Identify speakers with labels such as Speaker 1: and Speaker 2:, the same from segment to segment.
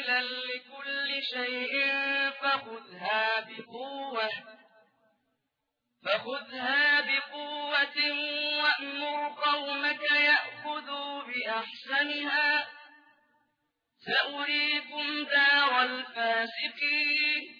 Speaker 1: وتفصيلا لكل شيء فخذها بقوة فخذها بقوة وأمر قومك يأخذوا بأحسنها. سأريكم دار الفاسقين.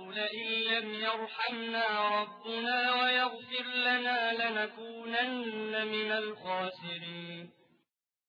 Speaker 1: لم يرحمنا ربنا ويغفر لنا لنكونن من الخاسرين